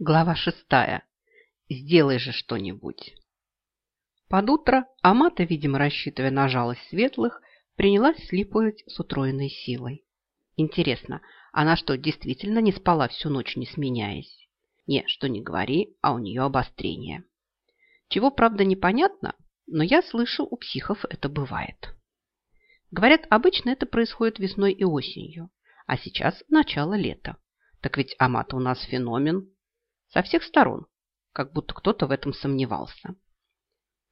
Глава шестая. Сделай же что-нибудь. Под утро Амата, видимо, рассчитывая на жалость светлых, принялась слипывать с утроенной силой. Интересно, она что, действительно не спала всю ночь, не сменяясь? Не, что не говори, а у нее обострение. Чего, правда, непонятно, но я слышу, у психов это бывает. Говорят, обычно это происходит весной и осенью, а сейчас начало лета. Так ведь Амата у нас феномен. Со всех сторон, как будто кто-то в этом сомневался.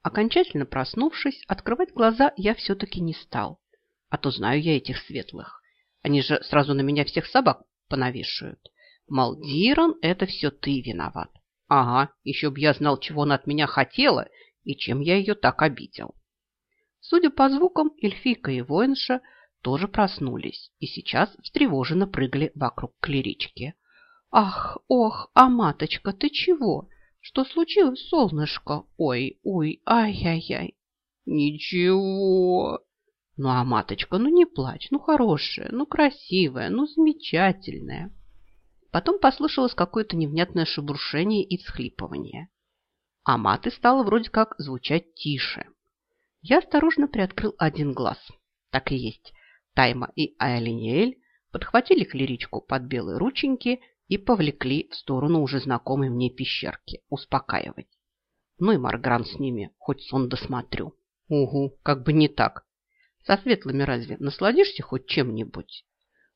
Окончательно проснувшись, открывать глаза я все-таки не стал. А то знаю я этих светлых. Они же сразу на меня всех собак понавешивают. Мол, Диран, это все ты виноват. Ага, еще б я знал, чего она от меня хотела и чем я ее так обидел. Судя по звукам, эльфийка и воинша тоже проснулись и сейчас встревоженно прыгали вокруг клерички. «Ах, ох, а маточка, ты чего? Что случилось, солнышко? Ой, ой, ай-яй-яй!» «Ничего!» «Ну, а маточка, ну не плачь, ну хорошая, ну красивая, ну замечательная!» Потом послышалось какое-то невнятное шебуршение и всхлипывание. А маты стало вроде как звучать тише. Я осторожно приоткрыл один глаз. Так и есть. Тайма и Айлиниэль подхватили клеричку под белые рученьки и повлекли в сторону уже знакомой мне пещерки, успокаивать. Ну и Маргран с ними, хоть сон досмотрю. Угу, как бы не так. Со светлыми разве насладишься хоть чем-нибудь?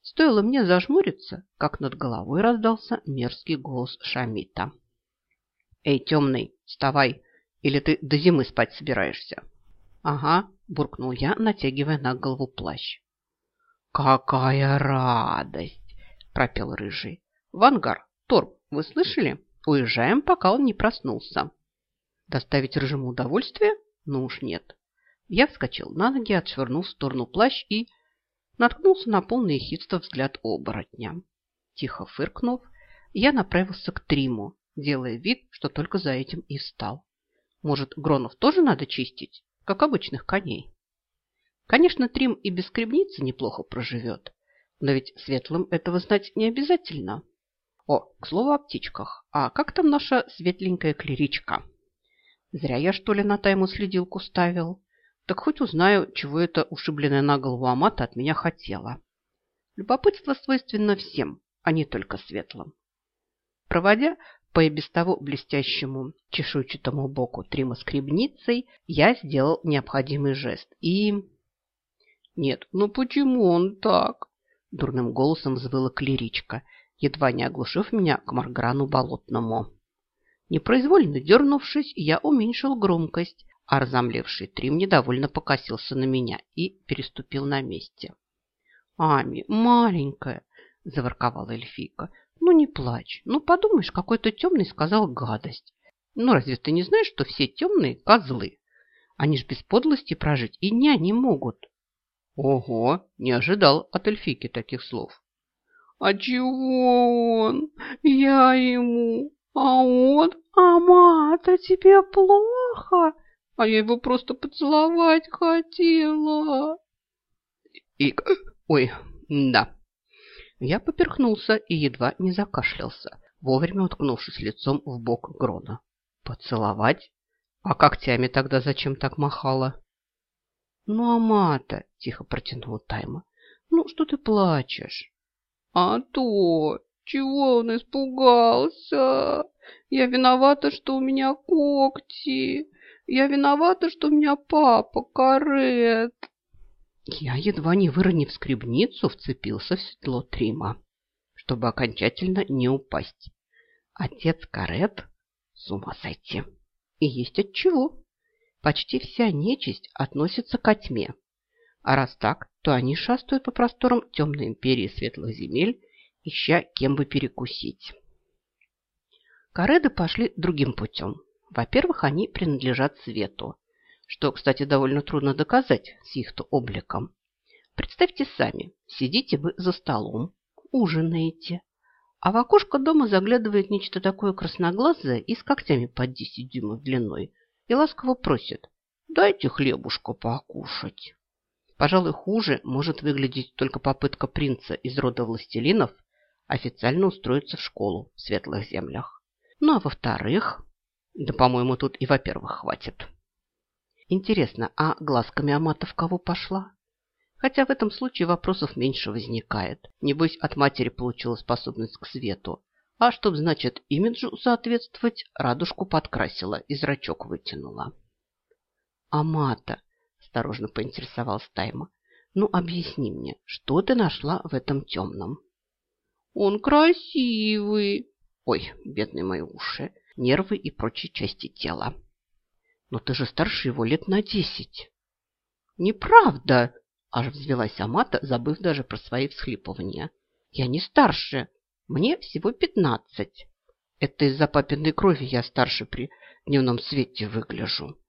Стоило мне зажмуриться, как над головой раздался мерзкий голос Шамита. «Эй, темный, вставай, или ты до зимы спать собираешься?» «Ага», – буркнул я, натягивая на голову плащ. «Какая радость!» – пропел рыжий. «Вангар, Торп, вы слышали? Уезжаем, пока он не проснулся». «Доставить рыжему удовольствие? Ну уж нет». Я вскочил на ноги, отшвырнул в сторону плащ и наткнулся на полное хитство взгляд оборотня. Тихо фыркнув, я направился к Триму, делая вид, что только за этим и встал. Может, Гронов тоже надо чистить, как обычных коней? Конечно, Трим и без скребницы неплохо проживет, но ведь светлым этого знать не обязательно. О, к слову о птичках. А как там наша светленькая клеричка? Зря я, что ли, на тайму следилку ставил. Так хоть узнаю, чего эта ушибленная на голову Амата от меня хотела. Любопытство свойственно всем, а не только светлым. Проводя по и без того блестящему чешуйчатому боку Трима скребницей, я сделал необходимый жест и... «Нет, ну почему он так?» Дурным голосом взвыла клеричка, едва не оглушив меня к Марграну Болотному. Непроизвольно дернувшись, я уменьшил громкость, а разомлевший Трим недовольно покосился на меня и переступил на месте. «Ами, маленькая!» – заворковала эльфийка. «Ну не плачь. Ну подумаешь, какой-то темный сказал гадость. Ну разве ты не знаешь, что все темные – козлы? Они ж без подлости прожить и дня не могут». Ого, не ожидал от эльфийки таких слов. А чего он? Я ему. А он? Ама-то тебе плохо? А я его просто поцеловать хотела. И... Ой, да. Я поперхнулся и едва не закашлялся, вовремя уткнувшись лицом в бок Грона. Поцеловать? А когтями тогда зачем так махала? «Ну, Амата!» – тихо протянула Тайма. «Ну, что ты плачешь?» «А то! Чего он испугался? Я виновата, что у меня когти. Я виновата, что у меня папа карет». Я, едва не выронив скребницу, вцепился в седло Трима, чтобы окончательно не упасть. Отец карет? С ума сойти. И есть от чего почти вся нечисть относится к тьме. А раз так, то они шастают по просторам темной империи светлых земель, ища кем бы перекусить. Кареды пошли другим путем. Во-первых, они принадлежат свету, что, кстати, довольно трудно доказать с их-то обликом. Представьте сами, сидите вы за столом, ужинаете, а в окошко дома заглядывает нечто такое красноглазое и с когтями под 10 дюймов длиной, и ласково просит «Дайте хлебушку покушать». Пожалуй, хуже может выглядеть только попытка принца из рода властелинов официально устроиться в школу в светлых землях. Ну, а во-вторых... Да, по-моему, тут и во-первых хватит. Интересно, а глазками Амата в кого пошла? Хотя в этом случае вопросов меньше возникает. Небось, от матери получила способность к свету. А чтоб, значит, имиджу соответствовать, радужку подкрасила и зрачок вытянула. Амата, осторожно поинтересовалась Тайма, ну объясни мне, что ты нашла в этом темном? Он красивый. Ой, бедные мои уши, нервы и прочие части тела. Но ты же старше его лет на десять. Неправда, аж взвелась Амата, забыв даже про свои всхлипывания. Я не старше, мне всего пятнадцать. Это из-за папиной крови я старше при дневном свете выгляжу.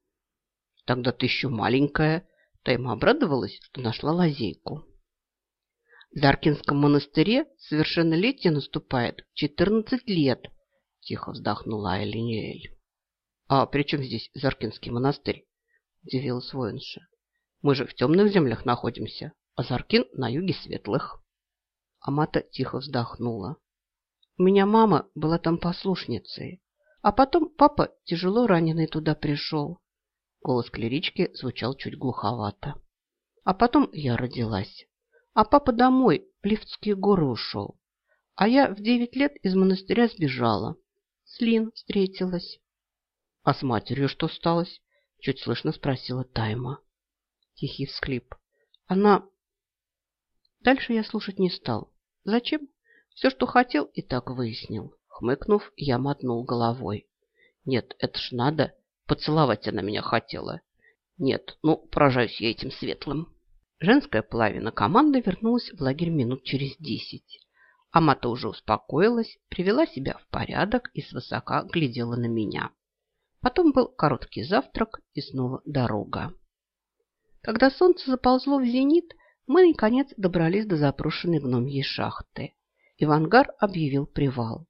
Тогда ты еще маленькая. Тайма обрадовалась, что нашла лазейку. В Заркинском монастыре совершеннолетие наступает в четырнадцать лет, тихо вздохнула Элиниэль. «А при чем здесь Заркинский монастырь?» – удивилась воинша. «Мы же в темных землях находимся, а Заркин на юге светлых». Амата тихо вздохнула. «У меня мама была там послушницей, а потом папа тяжело раненый туда пришел». Голос клерички звучал чуть глуховато. «А потом я родилась, а папа домой в Лифтские горы ушел, а я в девять лет из монастыря сбежала. С Лин встретилась». «А с матерью что сталось?» – чуть слышно спросила Тайма. Тихий всхлип. «Она...» Дальше я слушать не стал. «Зачем? Все, что хотел, и так выяснил». Хмыкнув, я мотнул головой. «Нет, это ж надо. Поцеловать она меня хотела. Нет, ну, поражаюсь я этим светлым». Женская половина команды вернулась в лагерь минут через десять. Амата уже успокоилась, привела себя в порядок и свысока глядела на меня. Потом был короткий завтрак и снова дорога. Когда солнце заползло в зенит, мы, наконец, добрались до запрошенной гномьей шахты. Ивангар объявил привал.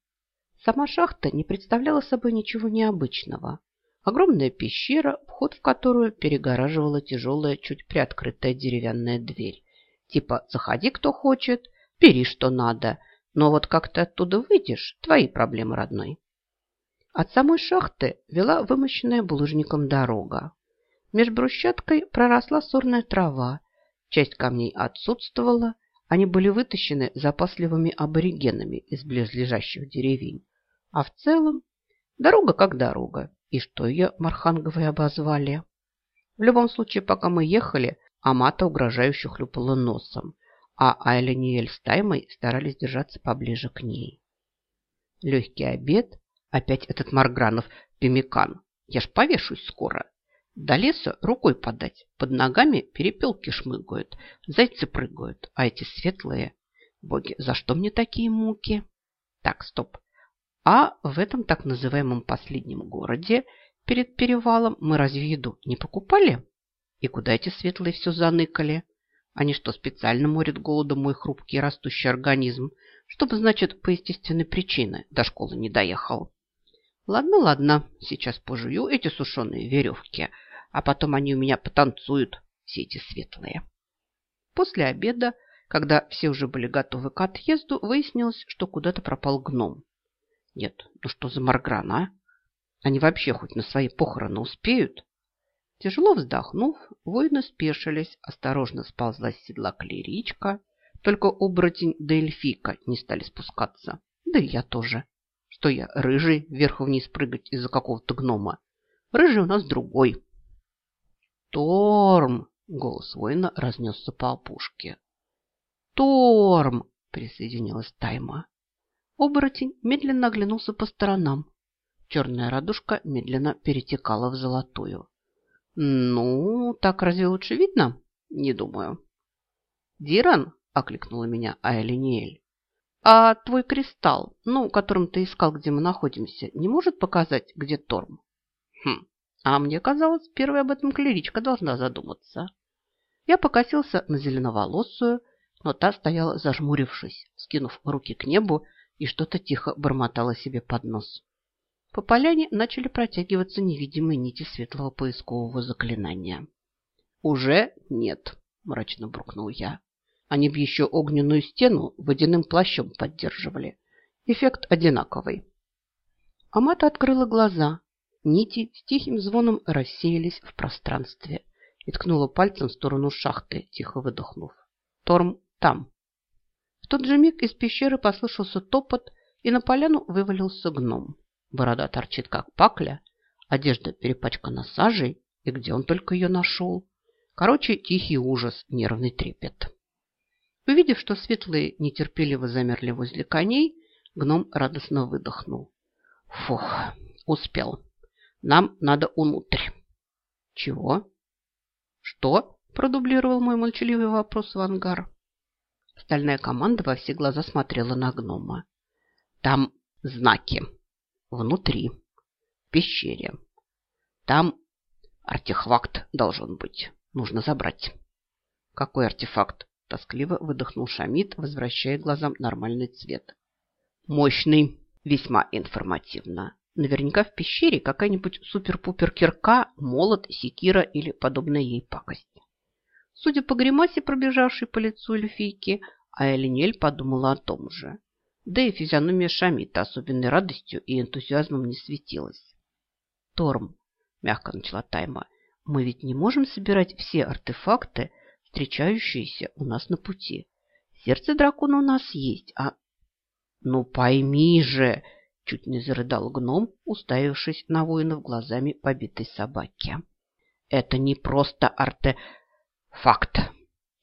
Сама шахта не представляла собой ничего необычного. Огромная пещера, вход в которую перегораживала тяжелая, чуть приоткрытая деревянная дверь. Типа «заходи, кто хочет, бери, что надо, но вот как ты оттуда выйдешь, твои проблемы, родной». От самой шахты вела вымощенная булыжником дорога. Меж брусчаткой проросла сорная трава, часть камней отсутствовала, они были вытащены запасливыми аборигенами из близлежащих деревень. А в целом дорога как дорога, и что ее Марханговой обозвали. В любом случае, пока мы ехали, Амата угрожающе хлюпала носом, а Айлениэль с Таймой старались держаться поближе к ней. Легкий обед Опять этот Маргранов пимикан. Я ж повешусь скоро. До леса рукой подать. Под ногами перепелки шмыгают, зайцы прыгают. А эти светлые... Боги, за что мне такие муки? Так, стоп. А в этом так называемом последнем городе перед перевалом мы разве еду не покупали? И куда эти светлые все заныкали? Они что, специально морят голодом мой хрупкий растущий организм, чтобы, значит, по естественной причине до школы не доехал? Ладно, ладно, сейчас пожую эти сушеные веревки, а потом они у меня потанцуют, все эти светлые. После обеда, когда все уже были готовы к отъезду, выяснилось, что куда-то пропал гном. Нет, ну что за Маргран, а? Они вообще хоть на свои похороны успеют? Тяжело вздохнув, воины спешились, осторожно сползла с седла клеричка, только оборотень да эльфийка не стали спускаться. Да и я тоже. Что я, рыжий, вверх-вниз прыгать из-за какого-то гнома? Рыжий у нас другой. Торм! Голос воина разнесся по опушке. Торм! Присоединилась Тайма. Оборотень медленно оглянулся по сторонам. Черная радужка медленно перетекала в золотую. «Ну, так разве лучше видно?» «Не думаю». «Диран?» – окликнула меня Айлиниэль. А твой кристалл, ну, которым ты искал, где мы находимся, не может показать, где Торм? Хм, а мне казалось, первой об этом клеричка должна задуматься. Я покосился на зеленоволосую, но та стояла зажмурившись, скинув руки к небу и что-то тихо бормотала себе под нос. По поляне начали протягиваться невидимые нити светлого поискового заклинания. «Уже нет», – мрачно буркнул я. Они бы еще огненную стену водяным плащом поддерживали. Эффект одинаковый. Амата открыла глаза. Нити с тихим звоном рассеялись в пространстве и ткнула пальцем в сторону шахты, тихо выдохнув. Торм там. Тот же миг из пещеры послышался топот, и на поляну вывалился гном. Борода торчит, как пакля, одежда перепачкана сажей, и где он только ее нашел. Короче, тихий ужас, нервный трепет. Увидев, что светлые нетерпеливо замерли возле коней, гном радостно выдохнул. Фух, успел. Нам надо внутрь. Чего? Что? Продублировал мой молчаливый вопрос в ангар. Стальная команда во все глаза смотрела на гнома. Там знаки. Внутри. В пещере. Там артефакт должен быть. Нужно забрать. Какой артефакт? Тоскливо выдохнул Шамид, возвращая глазам нормальный цвет. Мощный, весьма информативно. Наверняка в пещере какая-нибудь супер-пупер кирка, молот, секира или подобная ей пакость. Судя по гримасе, пробежавшей по лицу эльфийки, а Элинель подумала о том же. Да и физиономия Шамита особенной радостью и энтузиазмом не светилась. «Торм», – мягко начала Тайма, – «мы ведь не можем собирать все артефакты, встречающиеся у нас на пути. Сердце дракона у нас есть, а...» «Ну пойми же!» – чуть не зарыдал гном, уставившись на воинов глазами побитой собаки. «Это не просто артефакт!»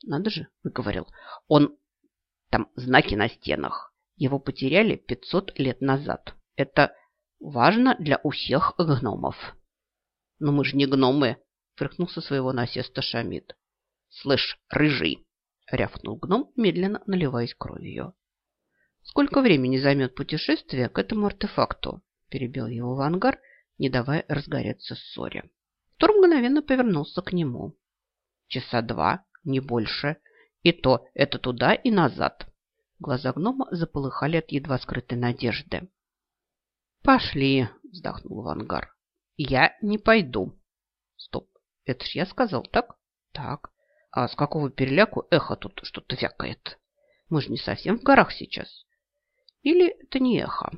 «Надо же!» – выговорил. «Он... Там знаки на стенах. Его потеряли 500 лет назад. Это важно для всех гномов». «Но мы же не гномы!» – фыркнул со своего насеста Шамид. «Слышь, рыжий!» – рявкнул гном, медленно наливаясь кровью. «Сколько времени займет путешествие к этому артефакту?» – перебил его в ангар, не давая разгореться ссоре. Тор мгновенно повернулся к нему. «Часа два, не больше. И то это туда и назад». Глаза гнома заполыхали от едва скрытой надежды. «Пошли!» – вздохнул Вангар. «Я не пойду». «Стоп, это ж я сказал, так?» «Так. А с какого переляку эхо тут что-то вякает? Мы же не совсем в горах сейчас. Или это не эхо?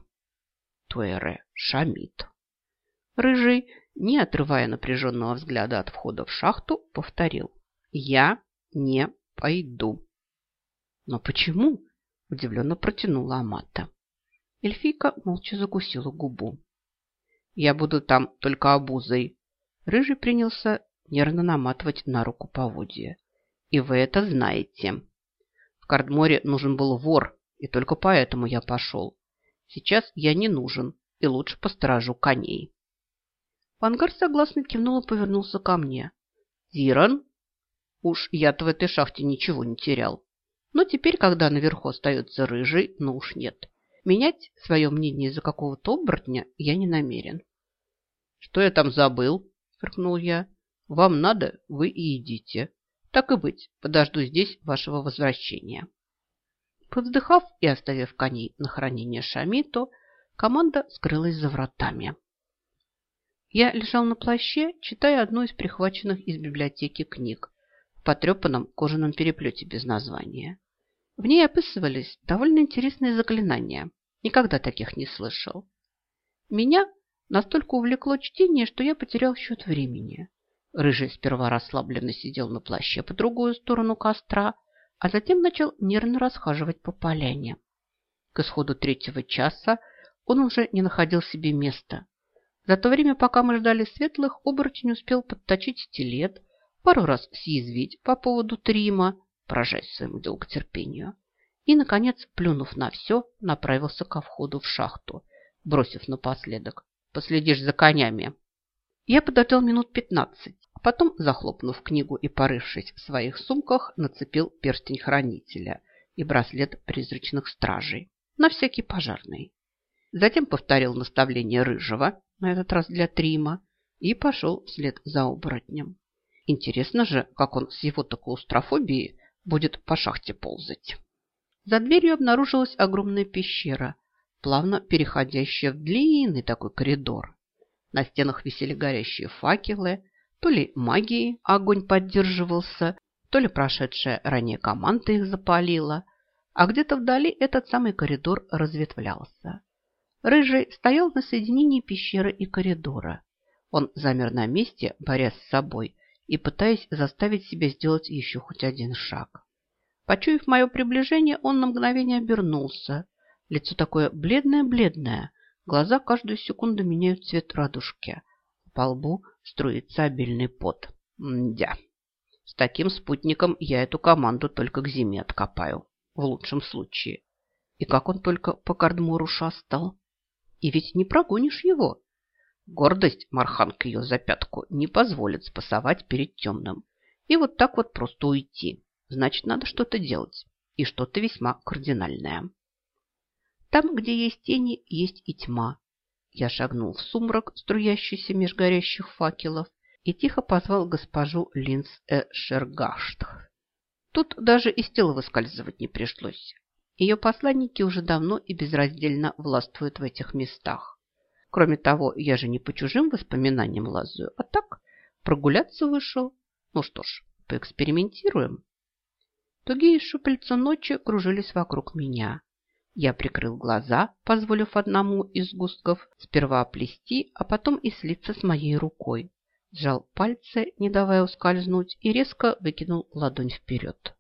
Туэре шамит. Рыжий, не отрывая напряженного взгляда от входа в шахту, повторил. Я не пойду. Но почему? Удивленно протянула Амата. Эльфийка молча закусила губу. Я буду там только обузой. Рыжий принялся нервно наматывать на руку поводья. И вы это знаете. В Кардморе нужен был вор, и только поэтому я пошел. Сейчас я не нужен, и лучше посторожу коней. Пангар согласно кивнул и повернулся ко мне. Зиран? Уж я-то в этой шахте ничего не терял. Но теперь, когда наверху остается рыжий, ну уж нет. Менять свое мнение из-за какого-то оборотня я не намерен. Что я там забыл? Фыркнул я. Вам надо, вы и идите. Так и быть, подожду здесь вашего возвращения. Повздыхав и оставив коней на хранение Шамиту, команда скрылась за вратами. Я лежал на плаще, читая одну из прихваченных из библиотеки книг в потрепанном кожаном переплете без названия. В ней описывались довольно интересные заклинания. Никогда таких не слышал. Меня настолько увлекло чтение, что я потерял счет времени. Рыжий сперва расслабленно сидел на плаще по другую сторону костра, а затем начал нервно расхаживать по поляне. К исходу третьего часа он уже не находил себе места. За то время, пока мы ждали светлых, оборотень успел подточить стилет, пару раз съязвить по поводу Трима, поражаясь своему долготерпению, и, наконец, плюнув на все, направился ко входу в шахту, бросив напоследок «Последишь за конями». Я подождал минут пятнадцать, а потом, захлопнув книгу и порывшись в своих сумках, нацепил перстень хранителя и браслет призрачных стражей, на всякий пожарный. Затем повторил наставление Рыжего, на этот раз для Трима, и пошел вслед за оборотнем. Интересно же, как он с его-то клаустрофобией будет по шахте ползать. За дверью обнаружилась огромная пещера, плавно переходящая в длинный такой коридор. На стенах висели горящие факелы, то ли магией огонь поддерживался, то ли прошедшая ранее команда их запалила, а где-то вдали этот самый коридор разветвлялся. Рыжий стоял на соединении пещеры и коридора. Он замер на месте, борясь с собой и пытаясь заставить себя сделать еще хоть один шаг. Почуяв мое приближение, он на мгновение обернулся. Лицо такое бледное-бледное, глаза каждую секунду меняют цвет радужки. По лбу струится обильный пот. Мдя. С таким спутником я эту команду только к зиме откопаю. В лучшем случае. И как он только по кардмуру шастал. И ведь не прогонишь его. Гордость, Марханка ее за пятку, не позволит спасовать перед темным. И вот так вот просто уйти. Значит, надо что-то делать. И что-то весьма кардинальное. Там, где есть тени, есть и тьма. Я шагнул в сумрак, струящийся меж горящих факелов, и тихо позвал госпожу Линс э Шергаштх. Тут даже из тела выскальзывать не пришлось. Ее посланники уже давно и безраздельно властвуют в этих местах. Кроме того, я же не по чужим воспоминаниям лазаю, а так прогуляться вышел. Ну что ж, поэкспериментируем. Тугие шупельца ночи кружились вокруг меня. Я прикрыл глаза, позволив одному из густков сперва оплести, а и слиться с моей рукой. Сжал пальцы, не давая ускользнуть, и резко выкинул ладонь вперед.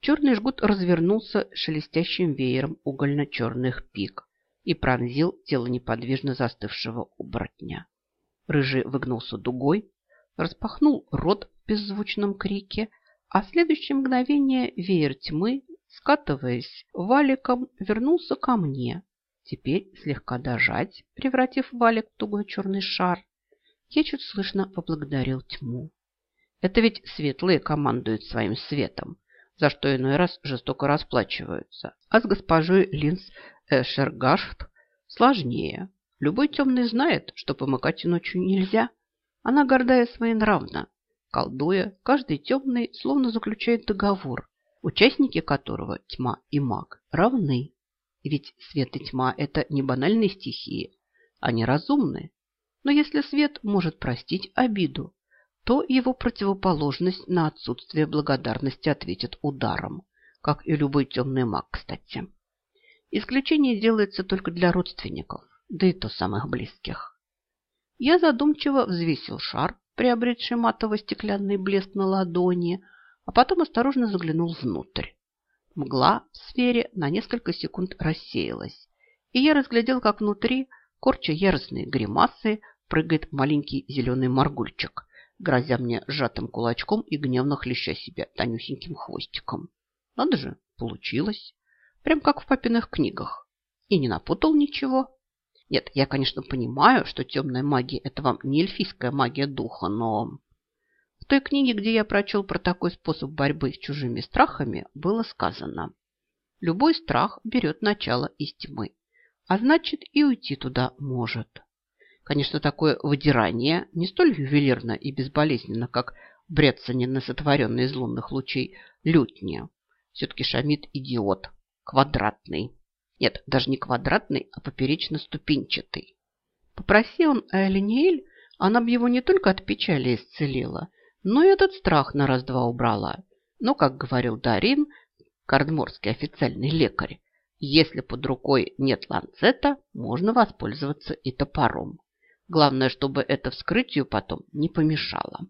Черный жгут развернулся шелестящим веером угольно-черных пик и пронзил тело неподвижно застывшего оборотня. Рыжий выгнулся дугой, распахнул рот в беззвучном крике, а в следующее мгновение веер тьмы, скатываясь валиком, вернулся ко мне. Теперь слегка дожать, превратив валик в тугой черный шар, я чуть слышно поблагодарил тьму. Это ведь светлые командуют своим светом, за что иной раз жестоко расплачиваются. А с госпожой Линс Эшергашт сложнее. Любой темный знает, что помыкать ночью нельзя. Она гордая своенравна, Колдуя, каждый темный словно заключает договор, участники которого тьма и маг равны. Ведь свет и тьма – это не банальные стихии, они разумны. Но если свет может простить обиду, то его противоположность на отсутствие благодарности ответит ударом, как и любой темный маг, кстати. Исключение делается только для родственников, да и то самых близких. Я задумчиво взвесил шар, приобретший матово-стеклянный блеск на ладони, а потом осторожно заглянул внутрь. Мгла в сфере на несколько секунд рассеялась, и я разглядел, как внутри, корча яростные гримасы, прыгает маленький зеленый моргульчик, грозя мне сжатым кулачком и гневно хлеща себя тонюсеньким хвостиком. Надо же, получилось. Прям как в папиных книгах. И не напутал ничего. Нет, я, конечно, понимаю, что темная магия – это вам не эльфийская магия духа, но... В той книге, где я прочел про такой способ борьбы с чужими страхами, было сказано. Любой страх берет начало из тьмы, а значит и уйти туда может. Конечно, такое выдирание не столь ювелирно и безболезненно, как брецание на сотворенной из лунных лучей лютни. Все-таки Шамид идиот, квадратный. Нет, даже не квадратный, а поперечно-ступенчатый. Попроси он Элиниэль, она бы его не только от печали исцелила, но и этот страх на раз-два убрала. Но, как говорил Дарин, кардморский официальный лекарь, если под рукой нет ланцета, можно воспользоваться и топором. Главное, чтобы это вскрытию потом не помешало.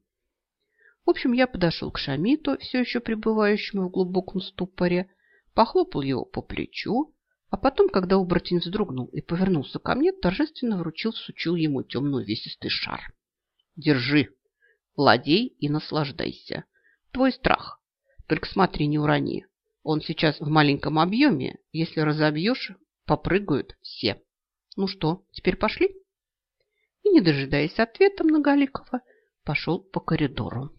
В общем, я подошел к Шамиту, все еще пребывающему в глубоком ступоре, похлопал его по плечу а потом, когда оборотень вздрогнул и повернулся ко мне, торжественно вручил, сучил ему темный увесистый шар. Держи, владей и наслаждайся. Твой страх. Только смотри, не урони. Он сейчас в маленьком объеме. Если разобьешь, попрыгают все. Ну что, теперь пошли? И, не дожидаясь ответа Многоликова, пошел по коридору.